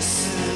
listen.